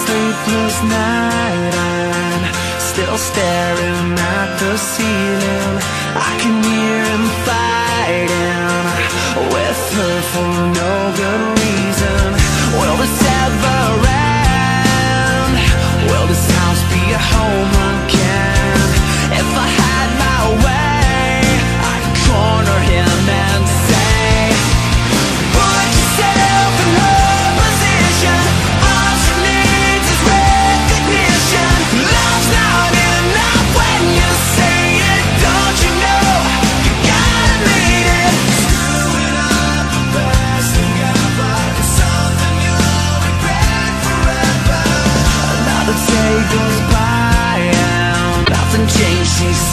sleepless night I'm still staring at the ceiling. I can hear him fighting With her for no good reason day goes by and nothing changes.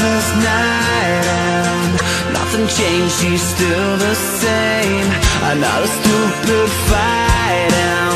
sleepless night and nothing changed, she's still the same. Another stupid fight and.